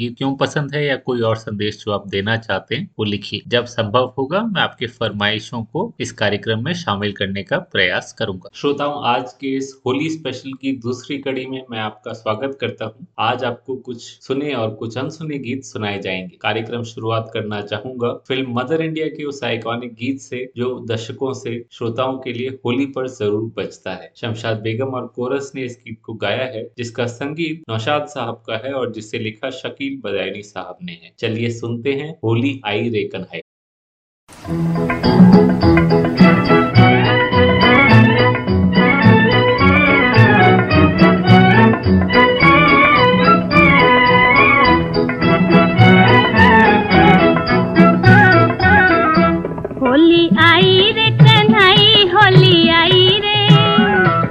गीत क्यों पसंद है या कोई और संदेश जो आप देना चाहते हैं, वो लिखिए। जब संभव होगा, मैं आपके फरमाइशों को इस कार्यक्रम में शामिल करने का प्रयास करूँगा। श्रोताओं, आज के इस होली स्पेशल की दूसरी कड़ी में मैं आपका स्वागत करता हूँ। आज आपको कुछ सुने और कुछ अनसुने गीत सुनाए जाएँगे। कार्यक्रम शुरुआत करना चाहूँगा। फ़िल्म मदर इंडिया के उस आइकॉनिक गीत से, जो दशकों से, श्रोताओं के लिए होली पर ज़रूर बचता है। शमशाद बेगम और कोरस ने इस गीत को गाया है, जिसका संगीत नौशाद साहब का है और जिसे लिखा शकील बदायनी साहब ने है। चलिए सुनते हैं होली आई रेकन है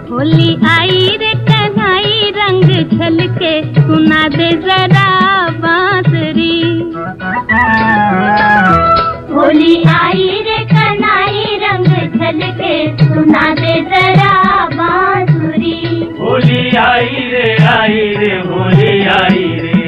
होली आई रे। कन्हई रंग छलके सुना दे जरा। होली आई रे कनाई रंग झलके सुना दे जरा बांसुरी। होली आई रे आई रे होली आई रे।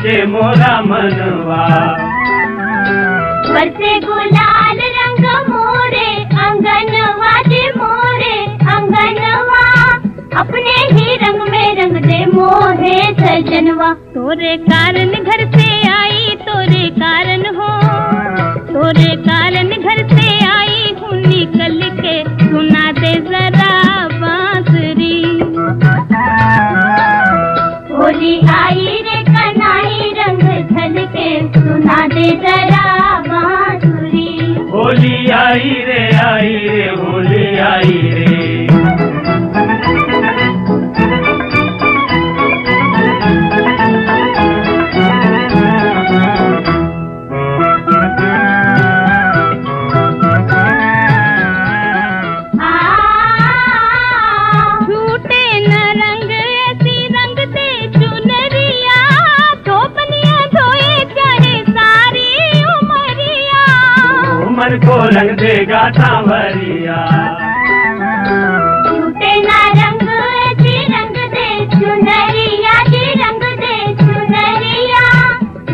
नाचे मोरा मनवा। बरसे गुलाल रंग मोरे अंगनवा दे मोरे अंगनवा। अपने ही रंग में रंग दे मोहे सजनवा। तोरे कारण घर से आई तोरे कारण हो। तोरे कारण घर से जरा होली आई रे आई रे होली आई रे।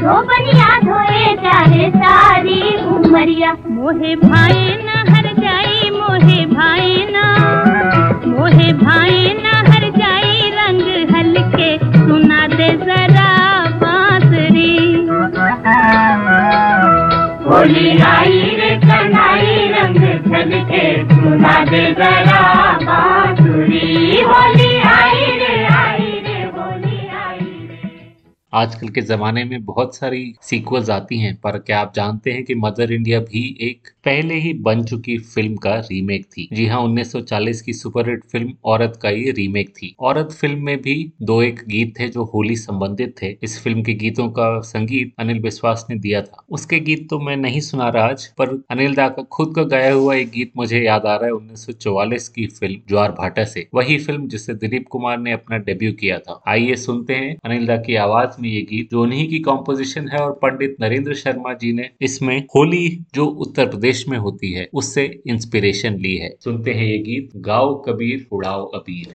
धोपनिया धोए चाहे सारी उमरिया। मोहे भाई न हर जाई मोहे भाई न। मोहे भाई होली आई रे कन्हई रंग झलके सुना दे जरा बांसुरी। होली आई आजकल के जमाने में बहुत सारी सीक्वल्स आती हैं, पर क्या आप जानते हैं कि मदर इंडिया भी एक पहले ही बन चुकी फ़िल्म का रीमेक थी। जी हाँ 1940 की सुपरहिट फ़िल्म औरत का ये रीमेक थी। औरत फ़िल्म में भी दो एक गीत थे जो होली संबंधित थे। इस फ़िल्म के गीतों का संगीत अनिल विश्वास ने दिया था। उसके गीत तो मैं नहीं सुना रहा आज, पर अनिल दा का खुद का गाया हुआ एक गीत मुझे याद आ रहा है उन्नीस सौ चौवालिस की फ़िल्म ज्वार भाटा से। वही फ़िल्म जिससे दिलीप कुमार ने अपना डेब्यू किया था। आइए सुनते हैं अनिल दा की आवाज़ में ये गीत जो उन्हीं की कॉम्पोजिशन है और पंडित नरेंद्र शर्मा जी ने इसमें होली जो उत्तर प्रदेश में होती है, उससे इंस्पिरेशन ली है। सुनते हैं ये गीत, गाओ कबीर, उड़ाओ अबीर।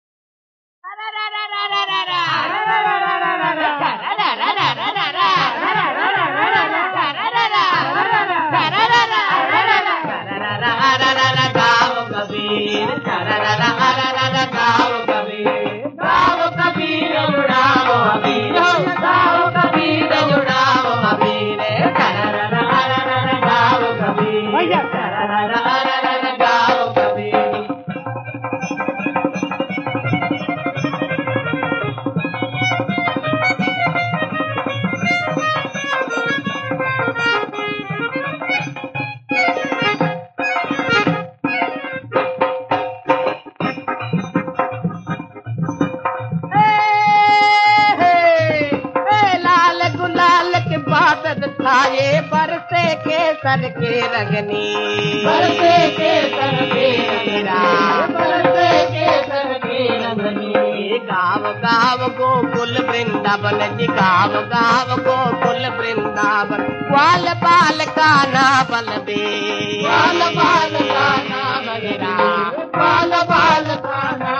सर के रगनी बरसे के सर के बरसे के सर के रगनी गाव गाव गोकुल वृंदावन जी गाव गाव गोकुल वृंदावन ग्वाल बाल का ना बल दे ग्वाल बाल का ना बलरा ग्वाल बाल का ना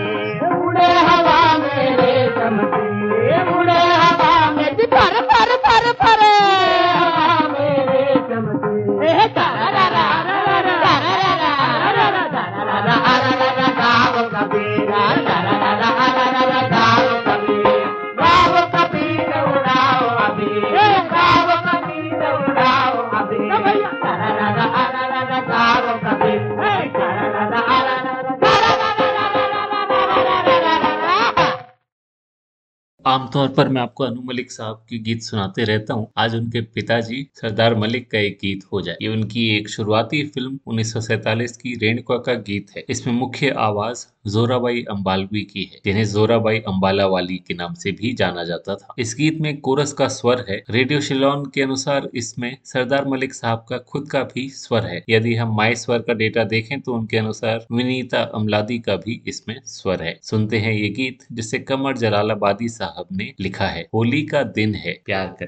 आमतौर पर मैं आपको अनु मलिक साहब के गीत सुनाते रहता हूँ। आज उनके पिताजी सरदार मलिक का एक गीत हो जाए। ये उनकी एक शुरुआती फ़िल्म उन्नीस की रेणुका का गीत है। इसमें मुख्य आवाज़ जोराबाई अम्बालवी की है, जिन्हें जोराबाई अम्बाला वाली के नाम से भी जाना जाता था। इस गीत में कोरस का स्वर है। रेडियो शिलोन के अनुसार इसमें सरदार मलिक साहब का खुद का भी स्वर है। यदि हम माई स्वर का डेटा देखें तो उनके अनुसार विनीता अमलादी का भी इसमें स्वर है। सुनते हैं ये गीत, जिसे कमर जलालाबादी साहब ने लिखा है। होली का दिन है प्यार कर।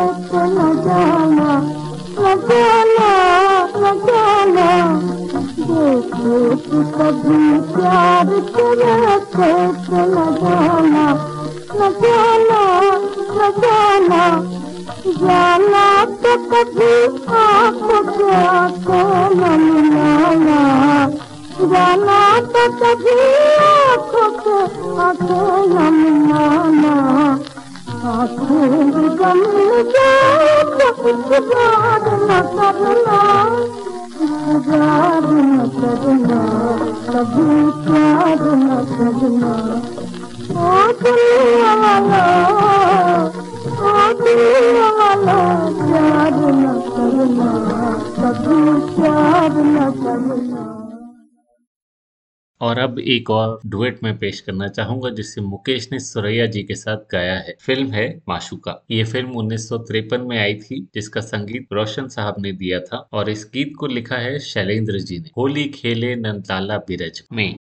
एक और डुएट में पेश करना चाहूँगा, जिसे मुकेश ने सुरैया जी के साथ गाया है। फ़िल्म है माशुका। ये फ़िल्म उन्नीस सौ तिरपन में आई थी, जिसका संगीत रोशन साहब ने दिया था और इस गीत को लिखा है शैलेंद्र जी ने। होली खेले नंदाला बिरज में।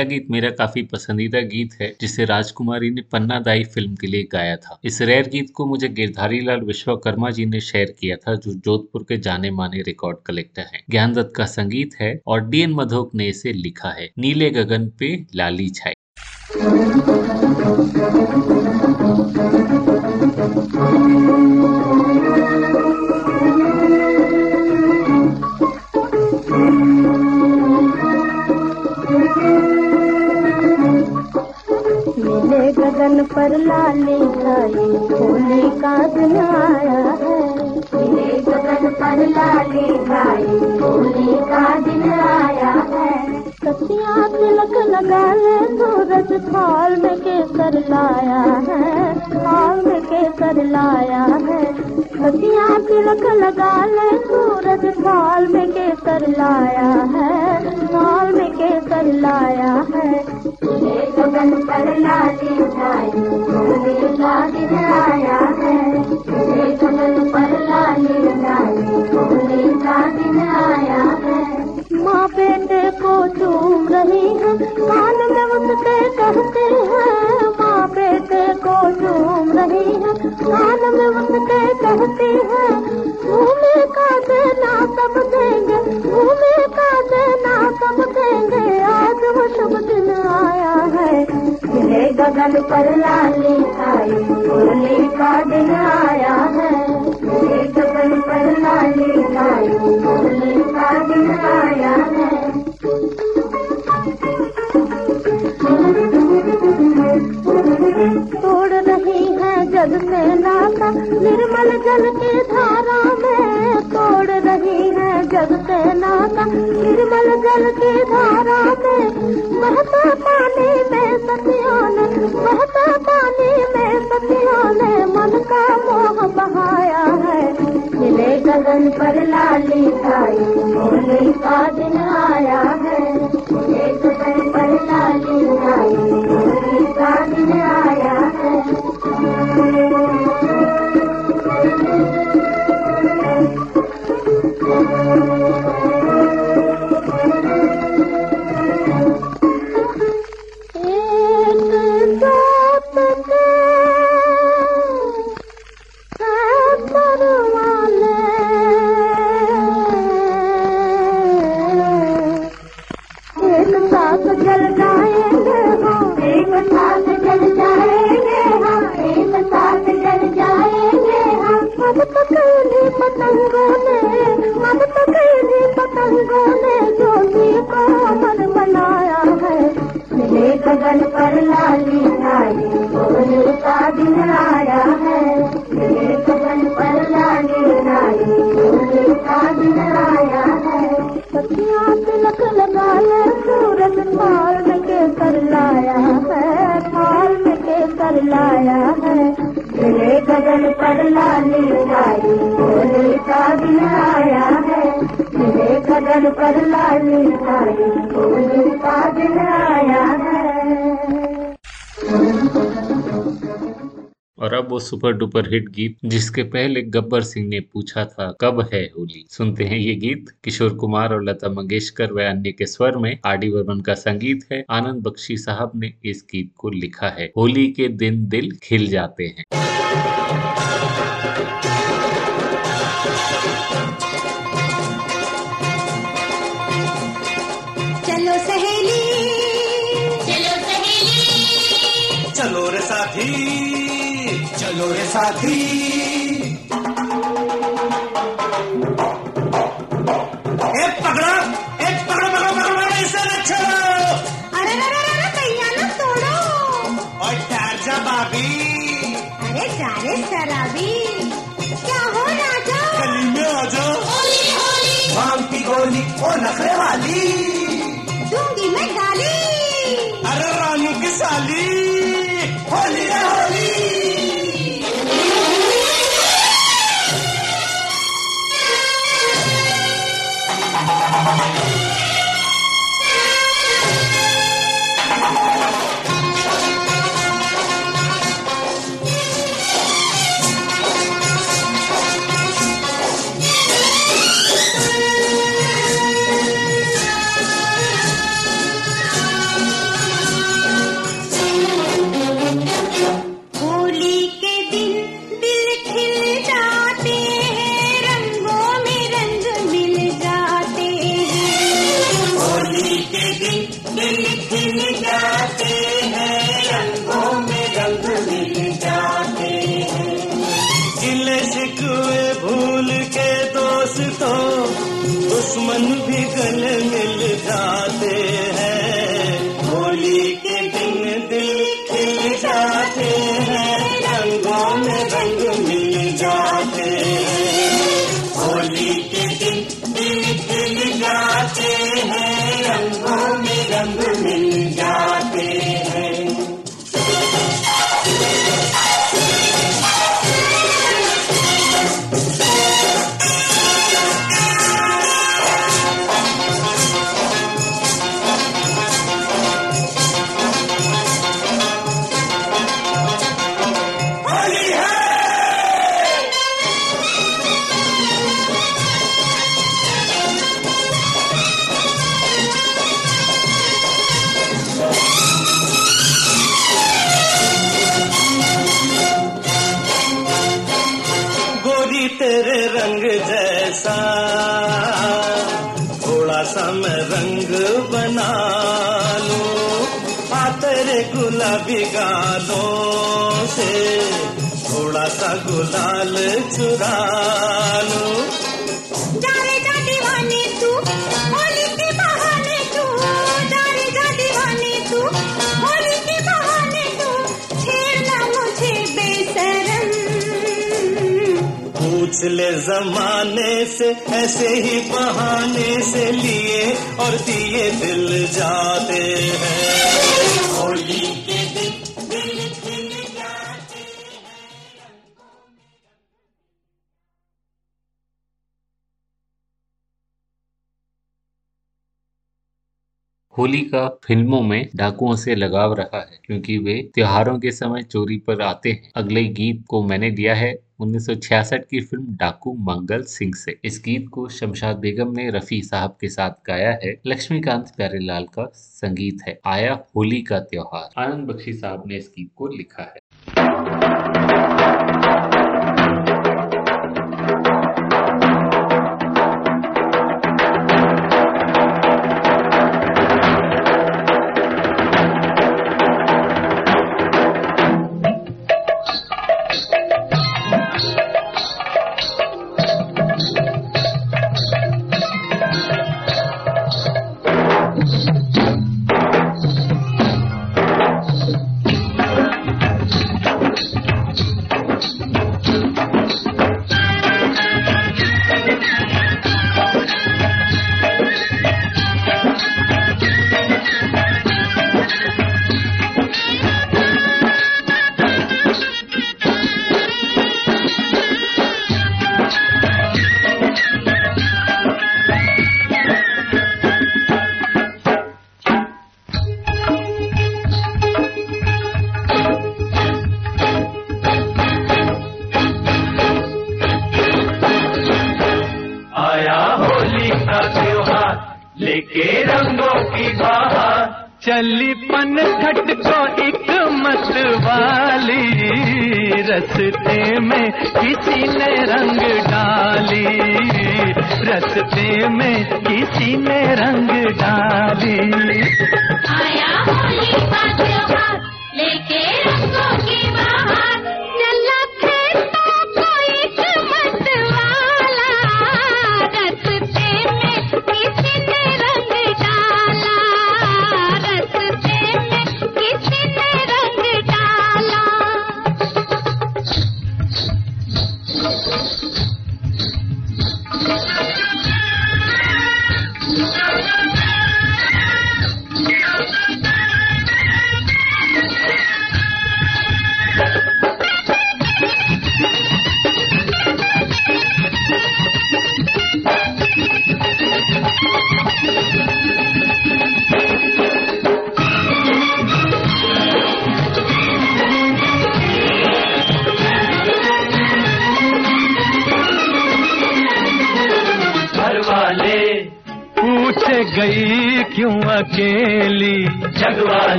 अगला गीत मेरा काफ़ी पसंदीदा गीत है, जिसे राजकुमारी ने पन्ना दाई फ़िल्म के लिए गाया था। इस रेयर गीत को मुझे गिरधारी लाल विश्वकर्मा जी ने शेयर किया था, जो जोधपुर के जाने माने रिकॉर्ड कलेक्टर हैं। ज्ञान दत्त का संगीत है और डीएन मधोक ने इसे लिखा है। नीले गगन पे लाली छाई। गगन पर लाली छाई होली का दिन आया है गगन पर लाली छाई होली का दिन आया है। कसिया तिलक लगा ले सूरज थाल में केसर लाया है। थाल में केसर लाया है। कसिया तिलक लगा ले सूरज थाल में केसर लाया है। थाल में केसर लाया है। गगन पर लाली छाई होली का दिन आया है लाली छाई होली का दिन है माँ बेटे को चूम रही है कान में उसके कहते हैं। माँ बेटे को चूम रही है कान में उसके कहती है। भूमि का देना सब देंगे भूमि का देना सब मिले गगन पर लाली छाई होली का दिन आया है। मिले गगन पर लाली छाई होली का दिन आया है। तोड़ रही है जग नाता निर्मल जल की धारा में। तोड़ रही है जग से नाता निर्मल जल की धारा में। बहता पानी में बहता पानी में सतियों ने मन का मोह बहाया है। मिले गगन पर लाली छाई होली का दिन आया है। सुपर डुपर हिट गीत जिसके पहले गब्बर सिंह ने पूछा था, कब है होली? सुनते हैं ये गीत, किशोर कुमार और लता मंगेशकर व अन्य के स्वर में आडी वर्मन का संगीत है। आनंद बख्शी साहब ने इस गीत को लिखा है। होली के दिन दिल खिल जाते हैं। अरे जा रे शराबी। क्या हो राजा? गली में आ जाओ होली होली। भाँग की गोली ओ नखरे वाली। दूँगी मैं गाली। अरे रानू की साली। पिछले जमाने से ऐसे ही बहाने से लिए और दिए दिल जाते हैं। होली होली का फ़िल्मों में डाकुओं से लगाव रहा है, क्योंकि वे त्योहारों के समय चोरी पर आते हैं। अगले गीत को मैंने दिया है 1966 की फ़िल्म डाकू मंगल सिंह से। इस गीत को शमशाद बेगम ने रफी साहब के साथ गाया है। लक्ष्मीकांत प्यारेलाल का संगीत है, आया होली का त्योहार। आनंद बख्शी साहब ने इस गीत को लिखा है।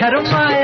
शर्म आए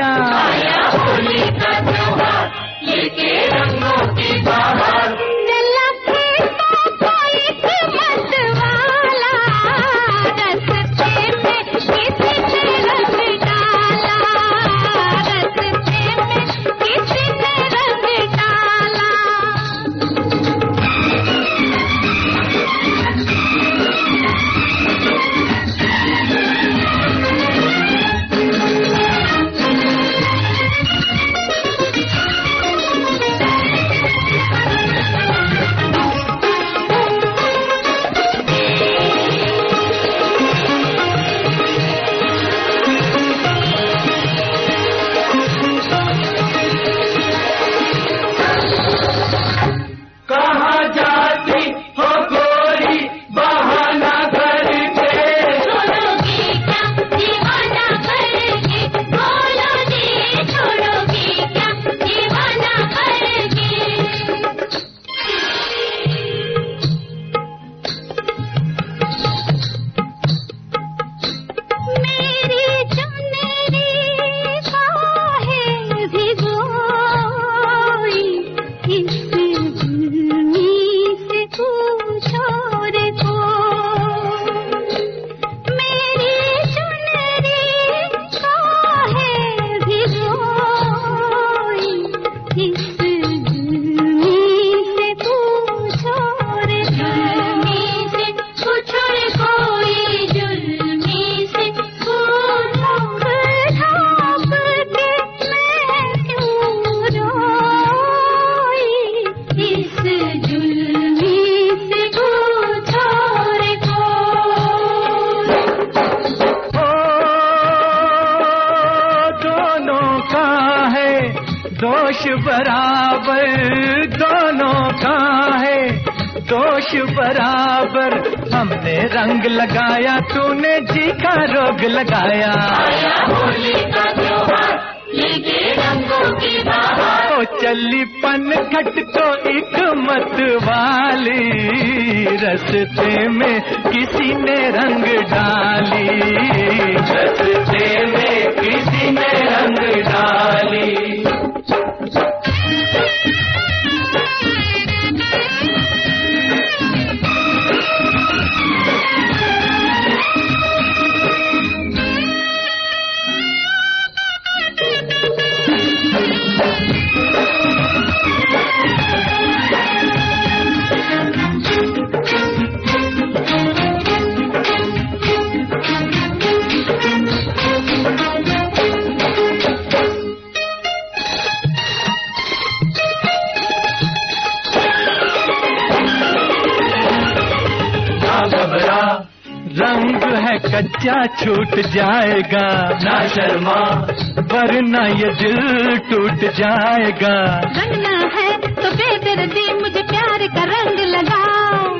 जाएगा रंगना है तो बेदर्दी मुझे प्यार का रंग लगाओ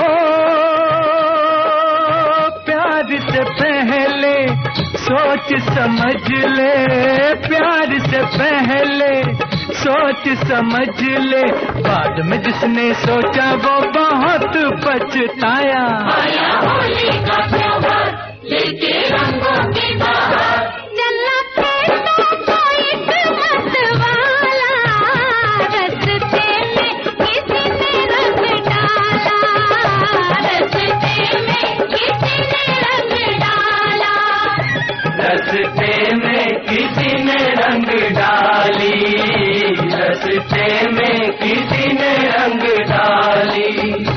ओ प्यार से पहले सोच समझ ले। प्यार से पहले सोच समझ ले। बाद में जिसने सोचा वो बहुत पछताया। होली का लेके रंग डाली रस्ते में किसी ने रंग डाली।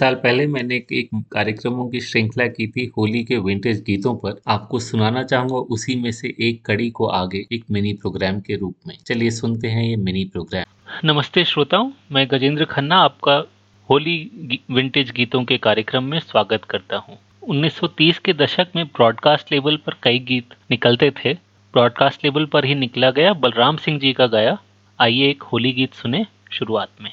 साल पहले मैंने एक कार्यक्रमों की श्रृंखला की थी, होली के विंटेज गीतों पर। आपको सुनाना चाहूँगा उसी में से एक कड़ी को आगे, एक मिनी प्रोग्राम के रूप में। चलिए सुनते हैं ये मिनी प्रोग्राम नमस्ते श्रोताओं, मैं गजेंद्र खन्ना आपका होली विंटेज गीतों के कार्यक्रम में स्वागत करता हूँ। 1930 के दशक में ब्रॉडकास्ट लेवल पर कई गीत निकलते थे। ब्रॉडकास्ट लेवल पर ही निकला गया बलराम सिंह जी का गाया। आइए एक होली गीत सुने शुरुआत में।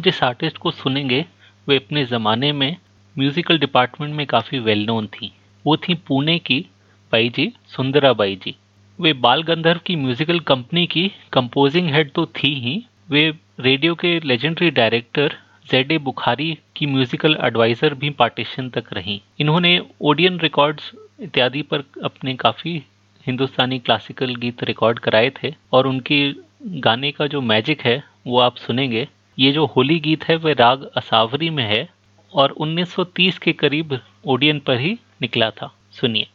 जिस आर्टिस्ट को सुनेंगे, वे अपने ज़माने में म्यूज़िकल डिपार्टमेंट में काफ़ी वेल नोन थी। वो थी पुणे की बाई जी, सुंदरा बाई जी। वे बाल गंधर्व की म्यूज़िकल कंपनी की कंपोजिंग हेड तो थी ही। वे रेडियो के legendary director Z A Bukhari की म्यूज़िकल एडवाइज़र भी पार्टीशन तक रहीं। इन्होंने ओडियन रिकॉर्ड्स इत्यादि पर अपने काफ़ी हिंदुस्तानी क्लासिकल गीत रिकॉर्ड कराए थे और उनकी गाने का जो मैजिक है, वो आप सुनेंगे। ये जो होली गीत है, वह राग असावरी में है और 1930 के करीब ओडियन पर ही निकला था। सुनिए।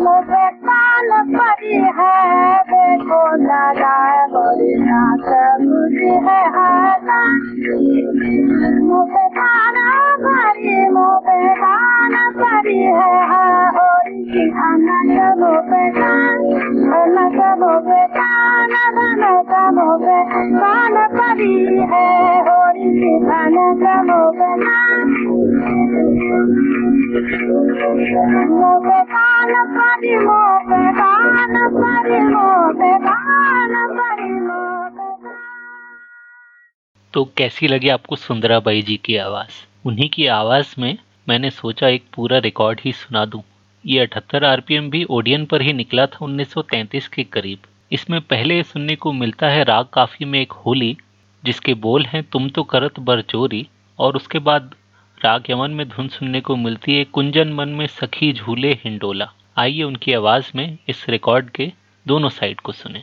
मुझे पान परी है देखो दादा बोली है मुझे खाना परी मुझे कान परी है होरी की खाना तो कैसी लगी आपको सुंदराबाई जी की आवाज़? उन्हीं की आवाज़ में मैंने सोचा एक पूरा रिकॉर्ड ही सुना दूँ। ये अठहत्तर आरपीएम भी ओडियन पर ही निकला था 1933 के करीब। इसमें पहले सुनने को मिलता है राग काफ़ी में एक होली, जिसके बोल हैं, तुम तो करत बर चोरी और उसके बाद राग यमन में धुन सुनने को मिलती है, कुंजन मन में सखी झूले हिंडोला आइए उनकी आवाज़ में इस रिकॉर्ड के दोनों साइड को सुने।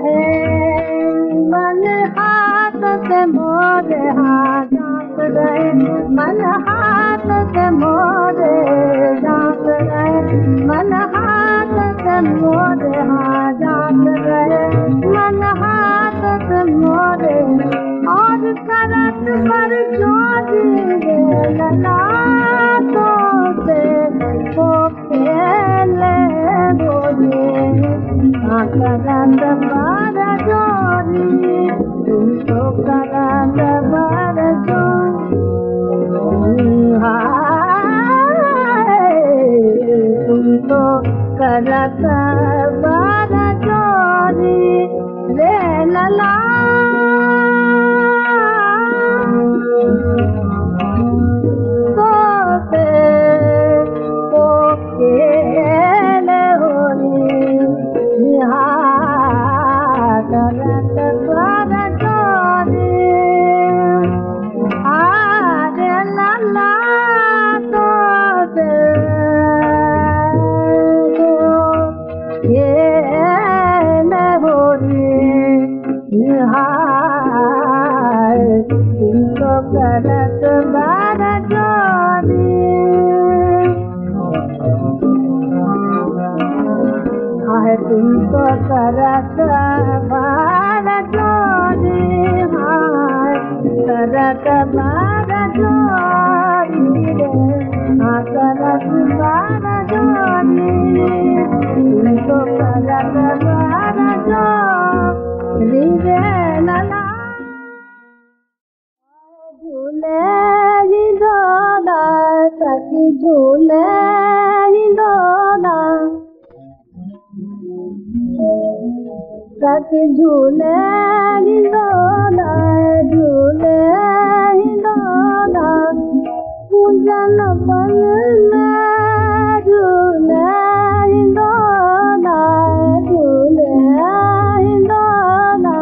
मन हाथ से मोरे जात रहे मन हाथ से मोरे हाँ जात रहे मन हाथ से मोरे और करत पर जोड़ी ललाटों से करत पर जोड़ी तुमको करत पर जोड़ी तुमको करत बार तुमको करत हाय करत रे हाँ करत जोरी तुमको करत जोरी रे लला झूले ही डोला सखी झूले ही डोला झूल झूला पूजनपन में झूलंदो दो न झूले दादा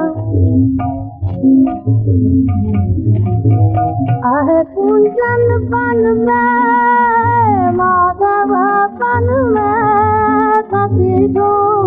कूनपन मा बाबन थिधो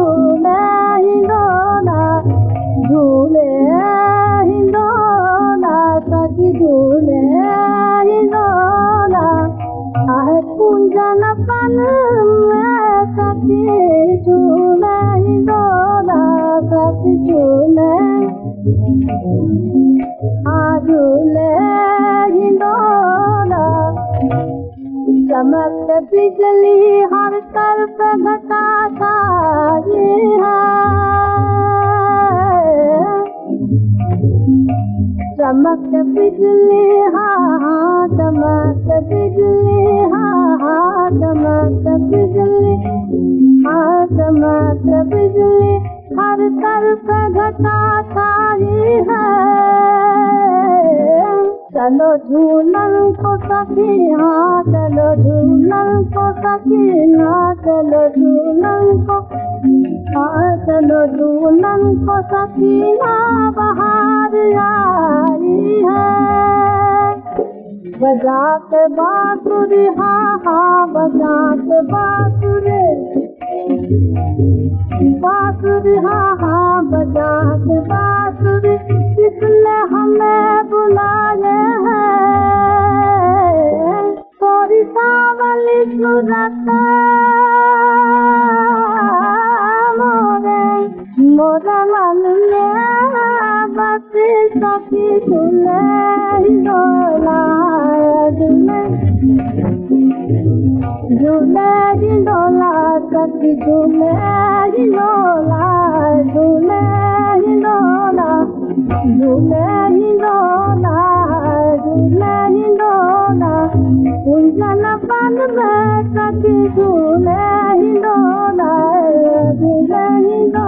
बिजली हर तरफ़ घटा छाई चमक बिजली हाँ चमक बिजली हाँ चमक बिजली हाँ चमक बिजली, हर तरफ़ घटा छाई है। चलो झूलन को सखी हाँ चलो झूलन को सखी ना चलो झूलन को हाँ चलो झूलन को सखी ना बाहर आई है बजा के बांसुरी हाँ हाँ बजा के बांसुरी। बांसुरी हाँ हाँ बजा किसने हमें बुलाए हैं। थोड़ी सावली सूरत। मन में बसी सखी झूले डोला झूले डोला सखी झूले डोला झूले डोला झूले डोला झूले डोला कुंजन बन में सखी झूले डोला झूले डोला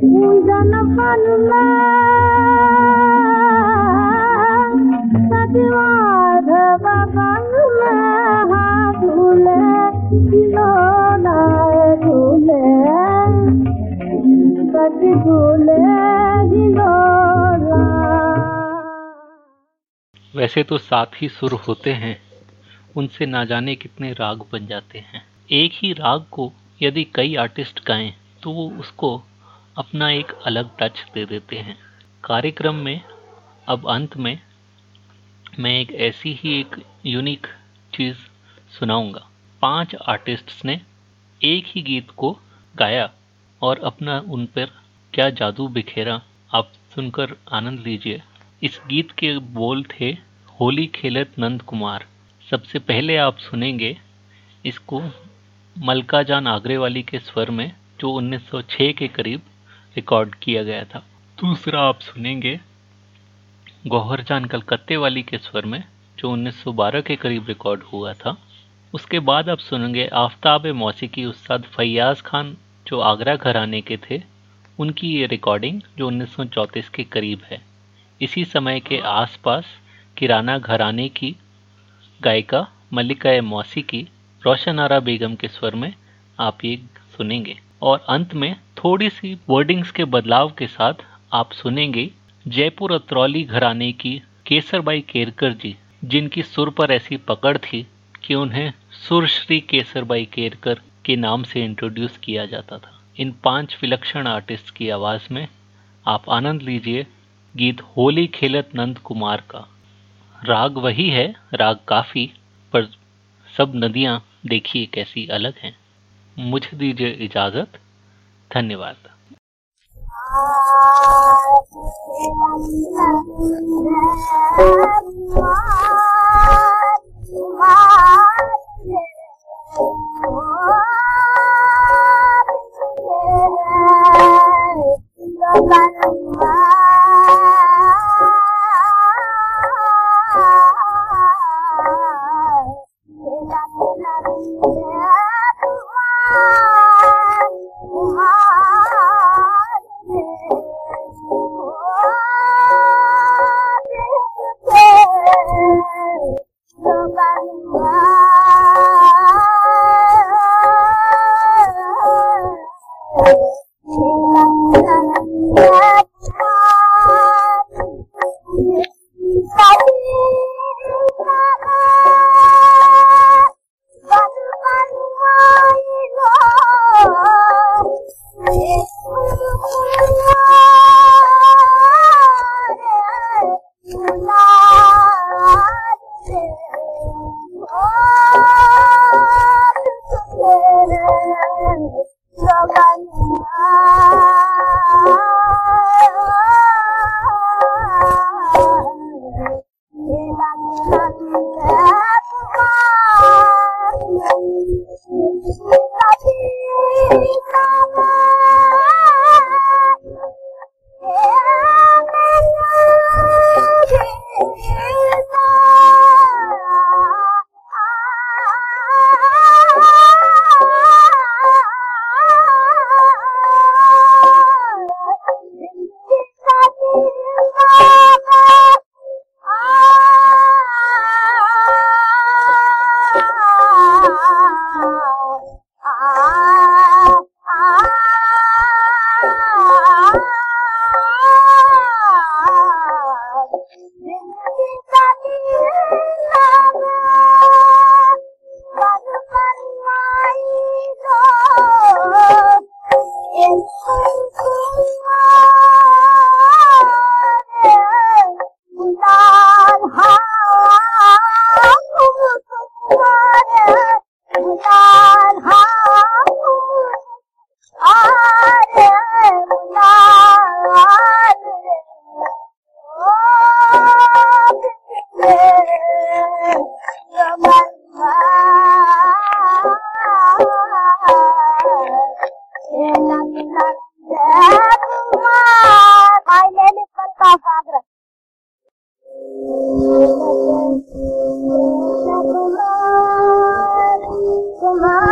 वैसे तो साथ ही सुर होते हैं, उनसे ना जाने कितने राग बन जाते हैं। एक ही राग को यदि कई आर्टिस्ट गाएँ तो वो उसको अपना एक अलग टच दे देते हैं। कार्यक्रम में, अब अंत में, मैं एक ऐसी ही एक यूनिक चीज़ सुनाऊँगा। पाँच आर्टिस्ट्स ने एक ही गीत को गाया और अपना उन पर क्या जादू बिखेरा, आप सुनकर आनंद लीजिए। इस गीत के बोल थे होली खेलत नंद कुमार। सबसे पहले आप सुनेंगे इसको मलका जान आगरे वाली के स्वर में, जो 1906 के करीब रिकॉर्ड किया गया था। दूसरा आप सुनेंगे गौहर जान कलकत्ते वाली के स्वर में, जो 1912 के करीब रिकॉर्ड हुआ था। उसके बाद आप सुनेंगे आफ्ताब मौसीकी उस्ताद फैयाज खान, जो आगरा घराने के थे। उनकी ये रिकॉर्डिंग जो 1934 के करीब है। इसी समय के आसपास किराना घराने की गायिका मल्लिका मौसी की रोशन आरा बेगम के स्वर में आप ये सुनेंगे। और अंत में थोड़ी सी वर्डिंग्स के बदलाव के साथ आप सुनेंगे जयपुर अत्रौली घराने की केसरबाई केरकर जी, जिनकी सुर पर ऐसी पकड़ थी कि उन्हें सुरश्री केसरबाई केरकर के नाम से इंट्रोड्यूस किया जाता था। इन पाँच विलक्षण आर्टिस्ट की आवाज़ में आप आनंद लीजिए गीत होली खेलत नंद कुमार का। राग वही है, राग काफ़ी, पर सब नदियाँ देखिए कैसी अलग हैं। मुझे दीजिए इजाज़त धन्यवाद Thank you.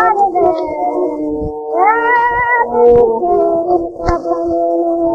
Thank you.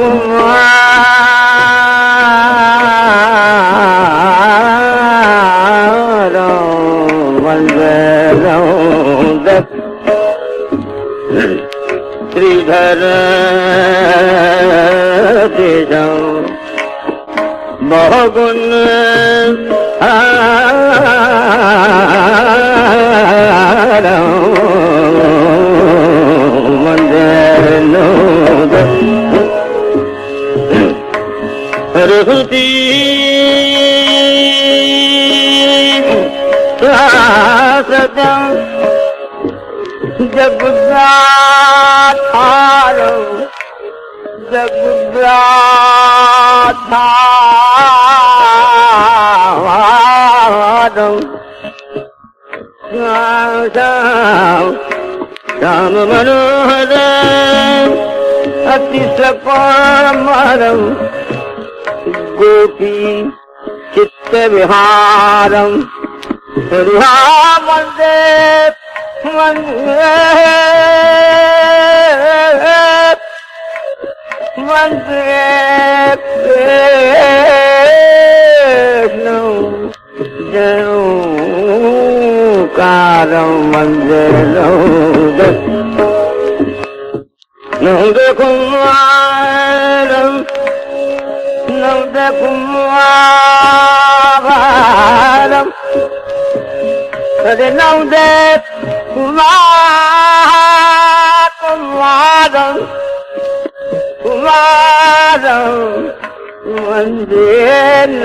Oh. Ram मनोह अमर गो वारम नौदे कुमारम अरे नौदे कुमार कुमार कुमारम मंदे न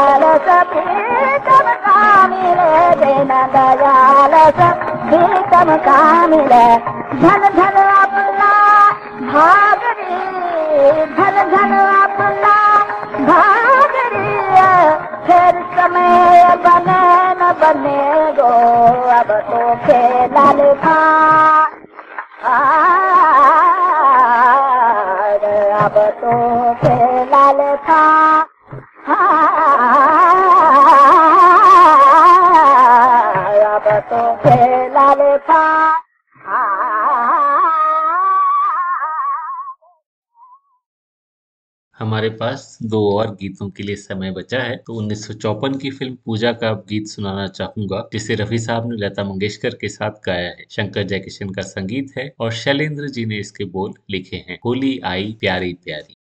दालीतम काम देन दयालतमकाम धन धन भाग रे धन धन अपना भाग रे फिर समय बने गो अब तो खान हमारे पास दो और गीतों के लिए समय बचा है तो उन्नीस की फ़िल्म पूजा का गीत सुनाना चाहूँगा, जिसे रफी साहब ने लता मंगेशकर के साथ गाया है। शंकर जयकिशन का संगीत है और शैलेंद्र जी ने इसके बोल लिखे हैं। होली आई प्यारी प्यारी।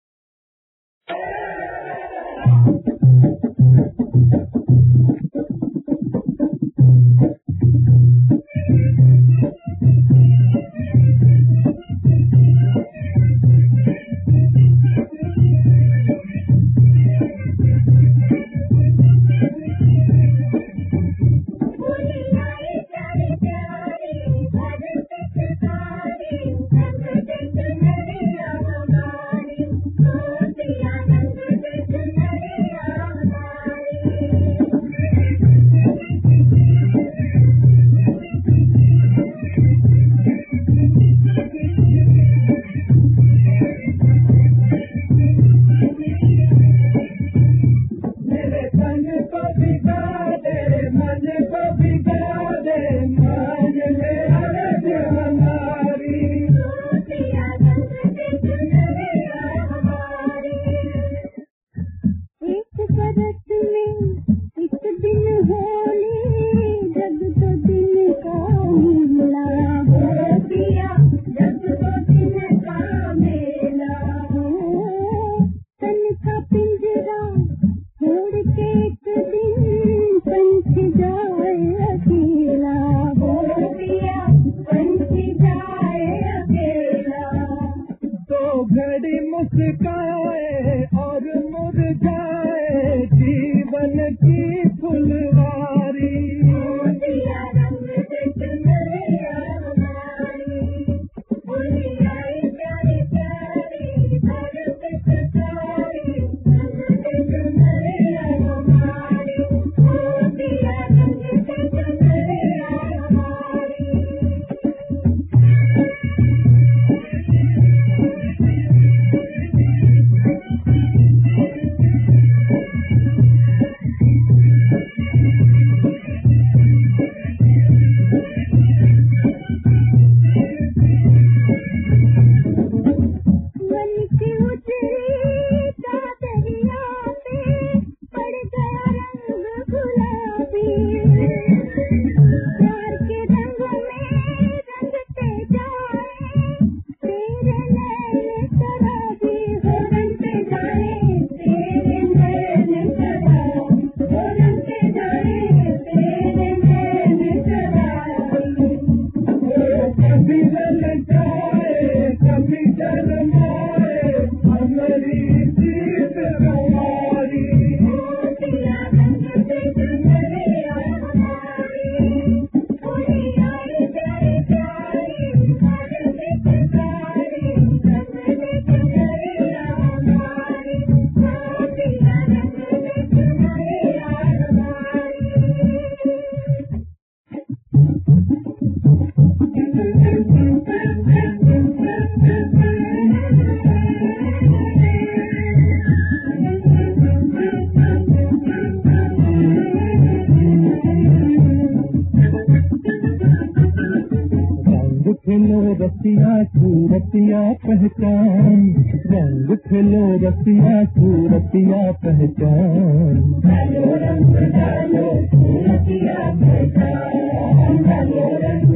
रंग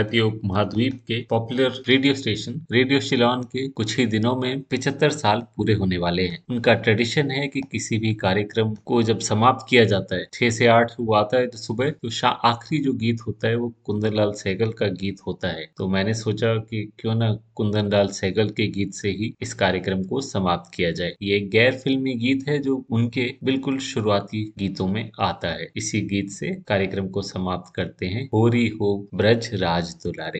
भारतीय उपमहाद्वीप के popular radio station, radio Ceylon के कुछ ही दिनों में पिछहत्तर साल पूरे होने वाले हैं। उनका ट्रेडिशन है कि किसी भी कार्यक्रम को जब समाप्त किया जाता है, छह से आठ वो आता है तो सुबह तो आखिरी जो गीत होता है वो कुंदन लाल सहगल का गीत होता है। तो मैंने सोचा कि क्यों ना कुंदन लाल सहगल के गीत से ही इस कार्यक्रम को समाप्त किया जाए। ये गैर फिल्मी गीत है जो उनके बिल्कुल शुरुआती गीतों में आता है। इसी गीत से कार्यक्रम को समाप्त करते हैं। होरी हो ब्रज राज titulares.